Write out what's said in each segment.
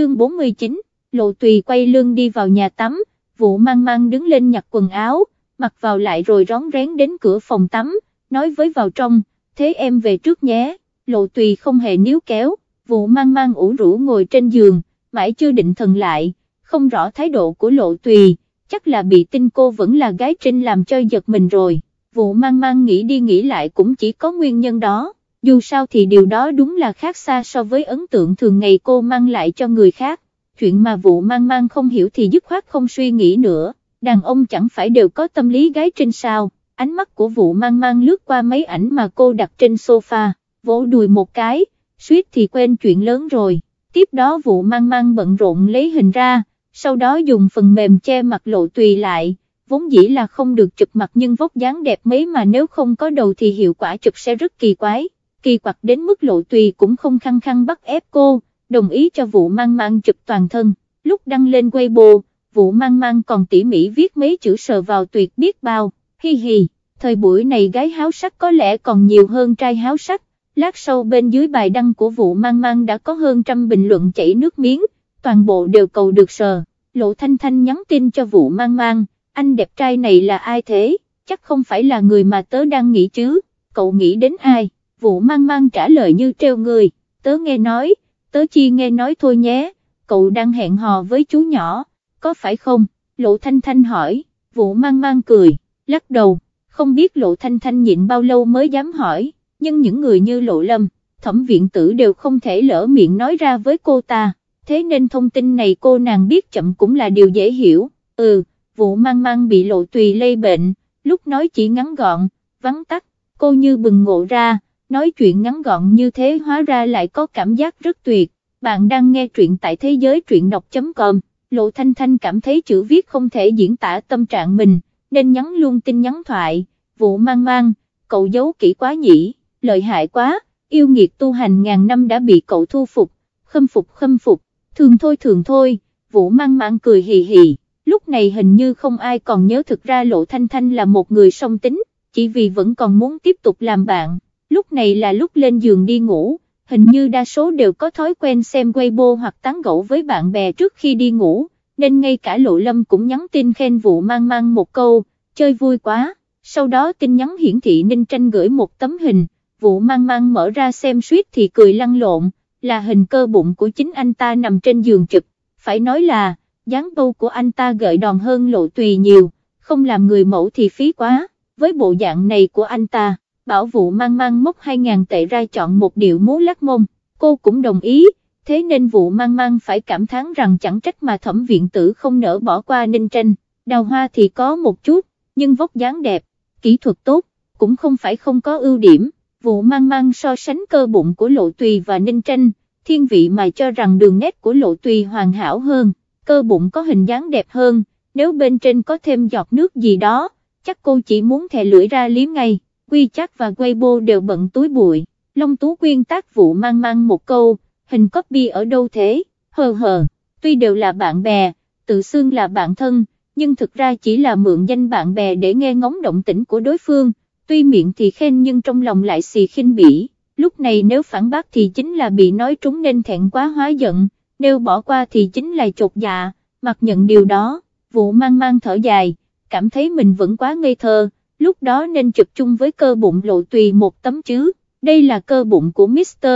chương 49, lộ tùy quay lưng đi vào nhà tắm, vụ mang mang đứng lên nhặt quần áo, mặc vào lại rồi rón rén đến cửa phòng tắm, nói với vào trong, thế em về trước nhé, lộ tùy không hề níu kéo, vụ mang mang ủ rũ ngồi trên giường, mãi chưa định thần lại, không rõ thái độ của lộ tùy, chắc là bị tin cô vẫn là gái trinh làm cho giật mình rồi, vụ mang mang nghĩ đi nghĩ lại cũng chỉ có nguyên nhân đó, dù sao thì điều đó đúng là khác xa so với ấn tượng thường ngày cô mang lại cho người khác, chuyện mà vụ mang mang không hiểu thì dứt khoát không suy nghĩ nữa, đàn ông chẳng phải đều có tâm lý gái trên sao, ánh mắt của vụ mang mang lướt qua mấy ảnh mà cô đặt trên sofa, vỗ đùi một cái, suýt thì quên chuyện lớn rồi, tiếp đó vụ mang mang bận rộn lấy hình ra, sau đó dùng phần mềm che mặt lộ tùy lại, vốn dĩ là không được chụp mặt nhưng vóc dáng đẹp mấy mà nếu không có đầu thì hiệu quả chụp sẽ rất kỳ quái, kỳ quặc đến mức lộ tùy cũng không khăng khăng bắt ép cô, đồng ý cho vụ mang mang chụp toàn thân, lúc đăng lên Weibo, vụ mang mang còn tỉ mỉ viết mấy chữ sờ vào tuyệt biết bao, hi hi, thời buổi này gái háo sắc có lẽ còn nhiều hơn trai háo sắc, lát sau bên dưới bài đăng của vụ mang mang đã có hơn trăm bình luận chảy nước miếng, toàn bộ đều cầu được sờ, lộ thanh thanh nhắn tin cho vụ mang mang, anh đẹp trai này là ai thế, chắc không phải là người mà tớ đang nghĩ chứ, cậu nghĩ đến ai, vụ mang mang trả lời như treo người, tớ nghe nói, tớ chi nghe nói thôi nhé, cậu đang hẹn hò với chú nhỏ, có phải không, lộ thanh thanh hỏi, vụ mang mang cười, lắc đầu, không biết lộ thanh thanh nhịn bao lâu mới dám hỏi, nhưng những người như lộ lâm, thẩm viện tử đều không thể lỡ miệng nói ra với cô ta, thế nên thông tin này cô nàng biết chậm cũng là điều dễ hiểu, ừ, vụ mang mang bị lộ tùy lây bệnh, lúc nói chỉ ngắn gọn, vắng tắt, cô như bừng ngộ ra, nói chuyện ngắn gọn như thế hóa ra lại có cảm giác rất tuyệt, bạn đang nghe truyện tại thế giới truyện đọc.com, lộ thanh thanh cảm thấy chữ viết không thể diễn tả tâm trạng mình, nên nhắn luôn tin nhắn thoại, vụ mang mang, cậu giấu kỹ quá nhỉ, lợi hại quá, yêu nghiệt tu hành ngàn năm đã bị cậu thu phục, khâm phục khâm phục, thường thôi thường thôi, vụ mang mang cười hì hì, lúc này hình như không ai còn nhớ thực ra lộ thanh thanh là một người song tính, chỉ vì vẫn còn muốn tiếp tục làm bạn lúc này là lúc lên giường đi ngủ, hình như đa số đều có thói quen xem Weibo hoặc tán gẫu với bạn bè trước khi đi ngủ, nên ngay cả Lộ Lâm cũng nhắn tin khen vụ mang mang một câu, chơi vui quá, sau đó tin nhắn hiển thị Ninh Tranh gửi một tấm hình, vụ mang mang mở ra xem suýt thì cười lăn lộn, là hình cơ bụng của chính anh ta nằm trên giường chụp, phải nói là, dáng bâu của anh ta gợi đòn hơn lộ tùy nhiều, không làm người mẫu thì phí quá, với bộ dạng này của anh ta bảo vụ mang mang mốc 2.000 tệ ra chọn một điệu múa lắc mông, cô cũng đồng ý, thế nên vụ mang mang phải cảm thán rằng chẳng trách mà thẩm viện tử không nỡ bỏ qua ninh tranh, đào hoa thì có một chút, nhưng vóc dáng đẹp, kỹ thuật tốt, cũng không phải không có ưu điểm, vụ mang mang so sánh cơ bụng của lộ tùy và ninh tranh, thiên vị mà cho rằng đường nét của lộ tùy hoàn hảo hơn, cơ bụng có hình dáng đẹp hơn, nếu bên trên có thêm giọt nước gì đó, chắc cô chỉ muốn thè lưỡi ra liếm ngay. Quy chắc và Weibo đều bận túi bụi, Long Tú Quyên tác vụ mang mang một câu, hình copy ở đâu thế, hờ hờ, tuy đều là bạn bè, tự xưng là bạn thân, nhưng thực ra chỉ là mượn danh bạn bè để nghe ngóng động tĩnh của đối phương, tuy miệng thì khen nhưng trong lòng lại xì khinh bỉ, lúc này nếu phản bác thì chính là bị nói trúng nên thẹn quá hóa giận, nếu bỏ qua thì chính là chột dạ, mặc nhận điều đó, vụ mang mang thở dài, cảm thấy mình vẫn quá ngây thơ lúc đó nên chụp chung với cơ bụng lộ tùy một tấm chứ, đây là cơ bụng của Mr.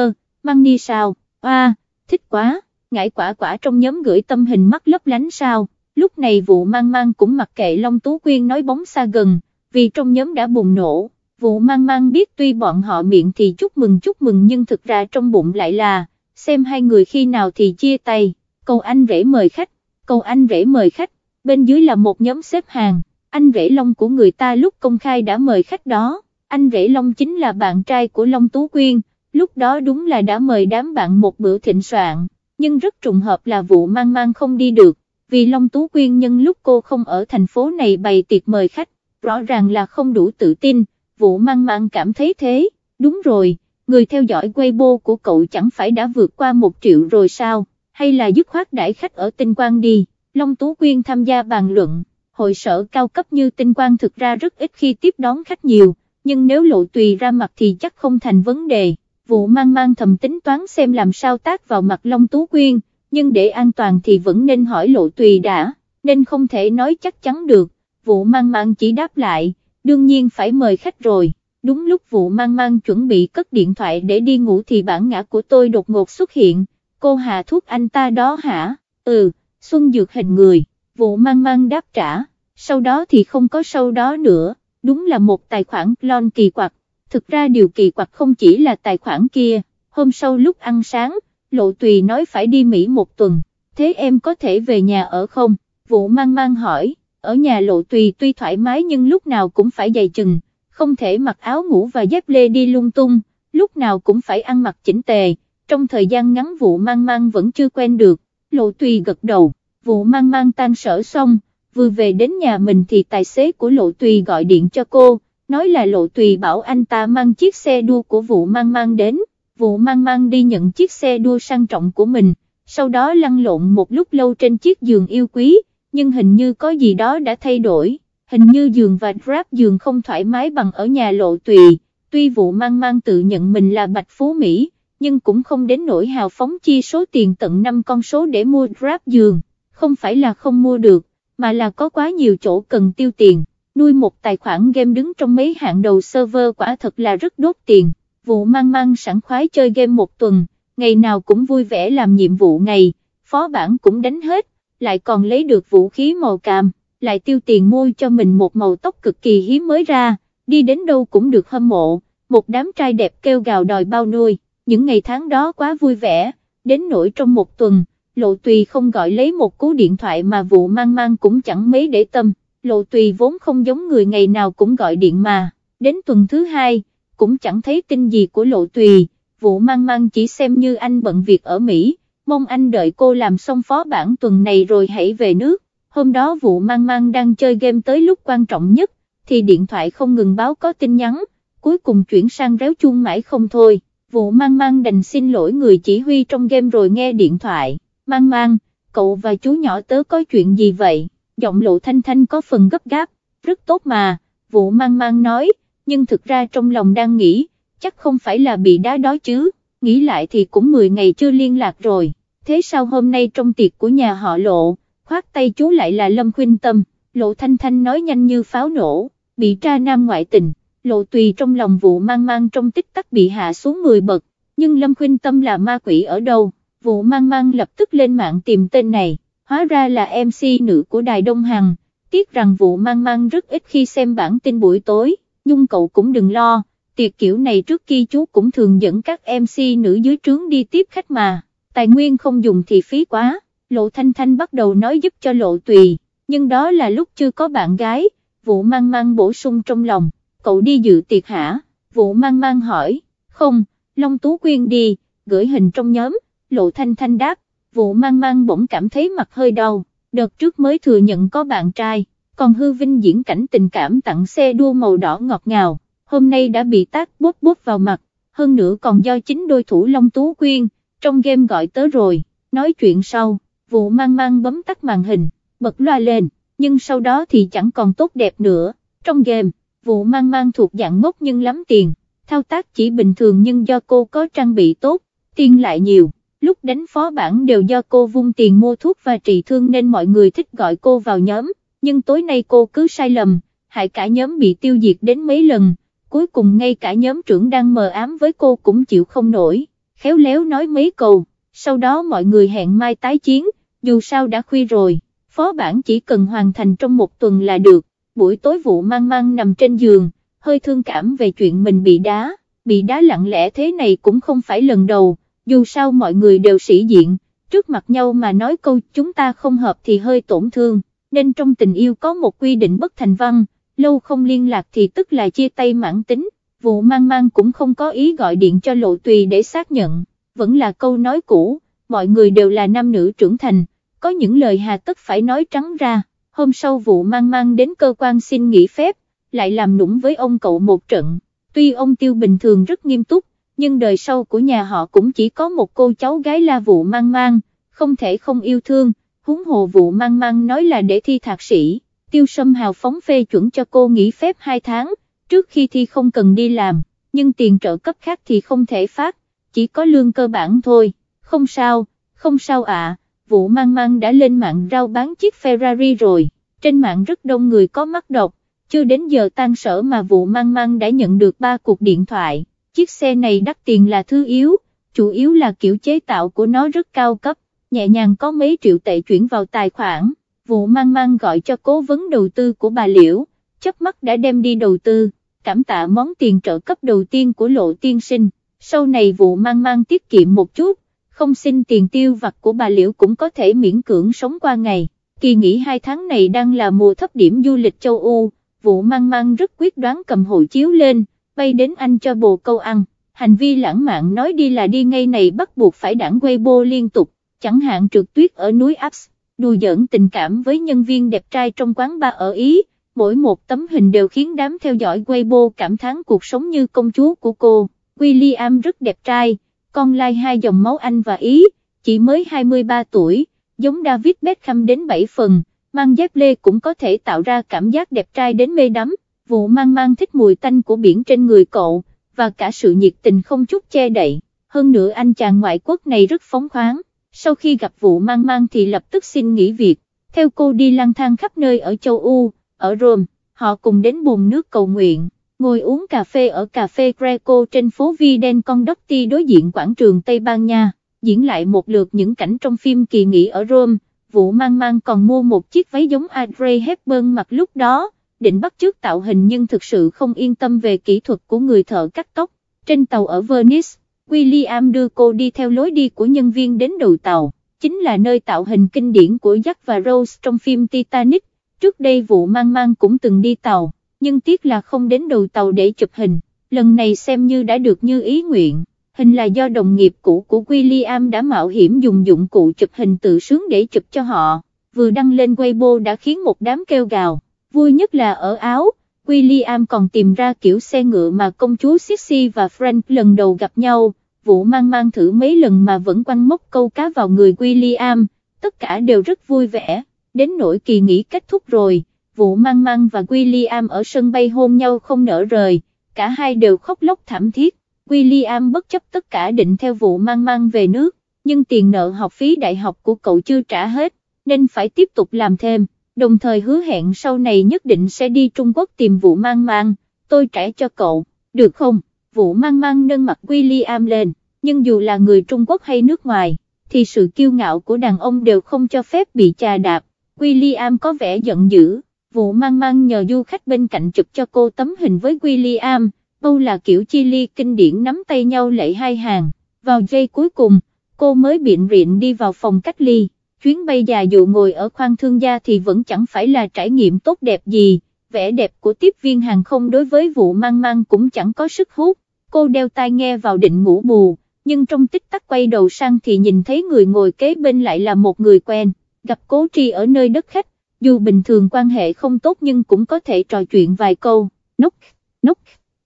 Money sao, à, thích quá, ngải quả quả trong nhóm gửi tâm hình mắt lấp lánh sao, lúc này vụ mang mang cũng mặc kệ Long Tú Quyên nói bóng xa gần, vì trong nhóm đã bùng nổ, vụ mang mang biết tuy bọn họ miệng thì chúc mừng chúc mừng nhưng thực ra trong bụng lại là, xem hai người khi nào thì chia tay, cầu anh rể mời khách, cầu anh rể mời khách, bên dưới là một nhóm xếp hàng anh Rể Long của người ta lúc công khai đã mời khách đó, anh Rể Long chính là bạn trai của Long Tú Quyên, lúc đó đúng là đã mời đám bạn một bữa thịnh soạn, nhưng rất trùng hợp là vụ mang mang không đi được, vì Long Tú Quyên nhân lúc cô không ở thành phố này bày tiệc mời khách, rõ ràng là không đủ tự tin, vụ mang mang cảm thấy thế, đúng rồi, người theo dõi Weibo của cậu chẳng phải đã vượt qua một triệu rồi sao, hay là dứt khoát đãi khách ở tinh quang đi, Long Tú Quyên tham gia bàn luận hội sở cao cấp như tinh quang thực ra rất ít khi tiếp đón khách nhiều, nhưng nếu lộ tùy ra mặt thì chắc không thành vấn đề, vụ mang mang thầm tính toán xem làm sao tác vào mặt Long Tú Quyên, nhưng để an toàn thì vẫn nên hỏi lộ tùy đã, nên không thể nói chắc chắn được, vụ mang mang chỉ đáp lại, đương nhiên phải mời khách rồi. Đúng lúc vụ mang mang chuẩn bị cất điện thoại để đi ngủ thì bản ngã của tôi đột ngột xuất hiện, cô hạ thuốc anh ta đó hả, ừ, Xuân Dược hình người, vụ mang mang đáp trả, sau đó thì không có sau đó nữa, đúng là một tài khoản clone kỳ quặc, thực ra điều kỳ quặc không chỉ là tài khoản kia, hôm sau lúc ăn sáng, Lộ Tùy nói phải đi Mỹ một tuần, thế em có thể về nhà ở không, vụ mang mang hỏi, ở nhà Lộ Tùy tuy thoải mái nhưng lúc nào cũng phải dày chừng, không thể mặc áo ngủ và dép lê đi lung tung, lúc nào cũng phải ăn mặc chỉnh tề, trong thời gian ngắn vụ mang mang vẫn chưa quen được, lộ tùy gật đầu, vụ mang mang tan sở xong, vừa về đến nhà mình thì tài xế của lộ tùy gọi điện cho cô, nói là lộ tùy bảo anh ta mang chiếc xe đua của vụ mang mang đến, vụ mang mang đi nhận chiếc xe đua sang trọng của mình, sau đó lăn lộn một lúc lâu trên chiếc giường yêu quý, nhưng hình như có gì đó đã thay đổi. Hình như giường và Grab giường không thoải mái bằng ở nhà lộ tùy, tuy vụ mang mang tự nhận mình là bạch phú Mỹ, nhưng cũng không đến nỗi hào phóng chi số tiền tận 5 con số để mua Grab giường, không phải là không mua được, mà là có quá nhiều chỗ cần tiêu tiền, nuôi một tài khoản game đứng trong mấy hạng đầu server quả thật là rất đốt tiền, vụ mang mang sẵn khoái chơi game một tuần, ngày nào cũng vui vẻ làm nhiệm vụ ngày, phó bản cũng đánh hết, lại còn lấy được vũ khí màu cam lại tiêu tiền mua cho mình một màu tóc cực kỳ hiếm mới ra, đi đến đâu cũng được hâm mộ, một đám trai đẹp kêu gào đòi bao nuôi, những ngày tháng đó quá vui vẻ, đến nỗi trong một tuần, lộ tùy không gọi lấy một cú điện thoại mà vụ mang mang cũng chẳng mấy để tâm, lộ tùy vốn không giống người ngày nào cũng gọi điện mà, đến tuần thứ hai, cũng chẳng thấy tin gì của lộ tùy, vụ mang mang chỉ xem như anh bận việc ở Mỹ, mong anh đợi cô làm xong phó bản tuần này rồi hãy về nước. Hôm đó vụ mang mang đang chơi game tới lúc quan trọng nhất, thì điện thoại không ngừng báo có tin nhắn, cuối cùng chuyển sang réo chuông mãi không thôi, vụ mang mang đành xin lỗi người chỉ huy trong game rồi nghe điện thoại, mang mang, cậu và chú nhỏ tớ có chuyện gì vậy, giọng lộ thanh thanh có phần gấp gáp, rất tốt mà, vụ mang mang nói, nhưng thực ra trong lòng đang nghĩ, chắc không phải là bị đá đó chứ, nghĩ lại thì cũng 10 ngày chưa liên lạc rồi, thế sao hôm nay trong tiệc của nhà họ lộ, khoát tay chú lại là Lâm Khuynh Tâm, Lộ Thanh Thanh nói nhanh như pháo nổ, bị tra nam ngoại tình, Lộ Tùy trong lòng vụ mang mang trong tích tắc bị hạ xuống 10 bậc, nhưng Lâm Khuynh Tâm là ma quỷ ở đâu, vụ mang mang lập tức lên mạng tìm tên này, hóa ra là MC nữ của Đài Đông Hằng, tiếc rằng vụ mang mang rất ít khi xem bản tin buổi tối, nhưng cậu cũng đừng lo, tiệc kiểu này trước khi chú cũng thường dẫn các MC nữ dưới trướng đi tiếp khách mà, tài nguyên không dùng thì phí quá. Lộ Thanh Thanh bắt đầu nói giúp cho Lộ Tùy, nhưng đó là lúc chưa có bạn gái, vụ mang mang bổ sung trong lòng, cậu đi dự tiệc hả, vụ mang mang hỏi, không, Long Tú Quyên đi, gửi hình trong nhóm, Lộ Thanh Thanh đáp, vụ mang mang bỗng cảm thấy mặt hơi đau, đợt trước mới thừa nhận có bạn trai, còn hư vinh diễn cảnh tình cảm tặng xe đua màu đỏ ngọt ngào, hôm nay đã bị tác bóp bóp vào mặt, hơn nữa còn do chính đôi thủ Long Tú Quyên, trong game gọi tới rồi, nói chuyện sau vụ mang mang bấm tắt màn hình, bật loa lên, nhưng sau đó thì chẳng còn tốt đẹp nữa, trong game, vụ mang mang thuộc dạng ngốc nhưng lắm tiền, thao tác chỉ bình thường nhưng do cô có trang bị tốt, tiền lại nhiều, lúc đánh phó bản đều do cô vung tiền mua thuốc và trị thương nên mọi người thích gọi cô vào nhóm, nhưng tối nay cô cứ sai lầm, hại cả nhóm bị tiêu diệt đến mấy lần, cuối cùng ngay cả nhóm trưởng đang mờ ám với cô cũng chịu không nổi, khéo léo nói mấy câu sau đó mọi người hẹn mai tái chiến, dù sao đã khuya rồi, phó bản chỉ cần hoàn thành trong một tuần là được, buổi tối vụ mang mang nằm trên giường, hơi thương cảm về chuyện mình bị đá, bị đá lặng lẽ thế này cũng không phải lần đầu, dù sao mọi người đều sĩ diện, trước mặt nhau mà nói câu chúng ta không hợp thì hơi tổn thương, nên trong tình yêu có một quy định bất thành văn, lâu không liên lạc thì tức là chia tay mãn tính, vụ mang mang cũng không có ý gọi điện cho lộ tùy để xác nhận vẫn là câu nói cũ, mọi người đều là nam nữ trưởng thành, có những lời hà tất phải nói trắng ra, hôm sau vụ mang mang đến cơ quan xin nghỉ phép, lại làm nũng với ông cậu một trận, tuy ông tiêu bình thường rất nghiêm túc, nhưng đời sau của nhà họ cũng chỉ có một cô cháu gái là vụ mang mang, không thể không yêu thương, huống hồ vụ mang mang nói là để thi thạc sĩ, tiêu sâm hào phóng phê chuẩn cho cô nghỉ phép 2 tháng, trước khi thi không cần đi làm, nhưng tiền trợ cấp khác thì không thể phát, chỉ có lương cơ bản thôi, không sao, không sao ạ, vụ mang mang đã lên mạng rao bán chiếc Ferrari rồi, trên mạng rất đông người có mắt độc, chưa đến giờ tan sở mà vụ mang mang đã nhận được 3 cuộc điện thoại, chiếc xe này đắt tiền là thứ yếu, chủ yếu là kiểu chế tạo của nó rất cao cấp, nhẹ nhàng có mấy triệu tệ chuyển vào tài khoản, vụ mang mang gọi cho cố vấn đầu tư của bà Liễu, chớp mắt đã đem đi đầu tư, cảm tạ món tiền trợ cấp đầu tiên của lộ tiên sinh, sau này vụ mang mang tiết kiệm một chút, không xin tiền tiêu vặt của bà Liễu cũng có thể miễn cưỡng sống qua ngày, kỳ nghỉ hai tháng này đang là mùa thấp điểm du lịch châu Âu, vụ mang mang rất quyết đoán cầm hộ chiếu lên, bay đến anh cho bồ câu ăn, hành vi lãng mạn nói đi là đi ngay này bắt buộc phải đảng Weibo liên tục, chẳng hạn trượt tuyết ở núi Alps, đùa giỡn tình cảm với nhân viên đẹp trai trong quán bar ở Ý, mỗi một tấm hình đều khiến đám theo dõi Weibo cảm thán cuộc sống như công chúa của cô, William rất đẹp trai, con lai hai dòng máu Anh và Ý, chỉ mới 23 tuổi, giống David Beckham đến 7 phần, mang dép lê cũng có thể tạo ra cảm giác đẹp trai đến mê đắm, vụ mang mang thích mùi tanh của biển trên người cậu, và cả sự nhiệt tình không chút che đậy, hơn nữa anh chàng ngoại quốc này rất phóng khoáng, sau khi gặp vụ mang mang thì lập tức xin nghỉ việc, theo cô đi lang thang khắp nơi ở châu Âu, ở Rome, họ cùng đến bùn nước cầu nguyện, ngồi uống cà phê ở cà phê Greco trên phố Viden Condotti đối diện quảng trường Tây Ban Nha, diễn lại một lượt những cảnh trong phim kỳ nghỉ ở Rome, vụ mang mang còn mua một chiếc váy giống Audrey Hepburn mặc lúc đó, định bắt chước tạo hình nhưng thực sự không yên tâm về kỹ thuật của người thợ cắt tóc, trên tàu ở Venice, William đưa cô đi theo lối đi của nhân viên đến đầu tàu, chính là nơi tạo hình kinh điển của Jack và Rose trong phim Titanic, trước đây vụ mang mang cũng từng đi tàu, nhưng tiếc là không đến đầu tàu để chụp hình, lần này xem như đã được như ý nguyện. Hình là do đồng nghiệp cũ của William đã mạo hiểm dùng dụng cụ chụp hình tự sướng để chụp cho họ, vừa đăng lên Weibo đã khiến một đám kêu gào, vui nhất là ở áo, William còn tìm ra kiểu xe ngựa mà công chúa Sissy và Frank lần đầu gặp nhau, vụ mang mang thử mấy lần mà vẫn quăng mốc câu cá vào người William, tất cả đều rất vui vẻ, đến nỗi kỳ nghỉ kết thúc rồi, vụ mang mang và William ở sân bay hôn nhau không nở rời, cả hai đều khóc lóc thảm thiết, William bất chấp tất cả định theo vụ mang mang về nước, nhưng tiền nợ học phí đại học của cậu chưa trả hết, nên phải tiếp tục làm thêm đồng thời hứa hẹn sau này nhất định sẽ đi Trung Quốc tìm vụ mang mang, tôi trả cho cậu, được không? Vụ mang mang nâng mặt William lên, nhưng dù là người Trung Quốc hay nước ngoài, thì sự kiêu ngạo của đàn ông đều không cho phép bị chà đạp, William có vẻ giận dữ, vụ mang mang nhờ du khách bên cạnh chụp cho cô tấm hình với William, bâu là kiểu chi ly kinh điển nắm tay nhau lệ hai hàng, vào giây cuối cùng, cô mới biện riện đi vào phòng cách ly chuyến bay dài dụ ngồi ở khoang thương gia thì vẫn chẳng phải là trải nghiệm tốt đẹp gì, vẻ đẹp của tiếp viên hàng không đối với vụ mang mang cũng chẳng có sức hút, cô đeo tai nghe vào định ngủ bù, nhưng trong tích tắc quay đầu sang thì nhìn thấy người ngồi kế bên lại là một người quen, gặp cố tri ở nơi đất khách, dù bình thường quan hệ không tốt nhưng cũng có thể trò chuyện vài câu, nốc, nốc,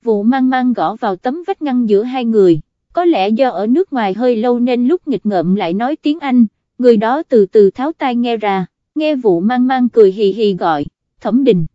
vụ mang mang gõ vào tấm vách ngăn giữa hai người, có lẽ do ở nước ngoài hơi lâu nên lúc nghịch ngợm lại nói tiếng Anh người đó từ từ tháo tai nghe ra, nghe vụ mang mang cười hì hì gọi, thẩm đình.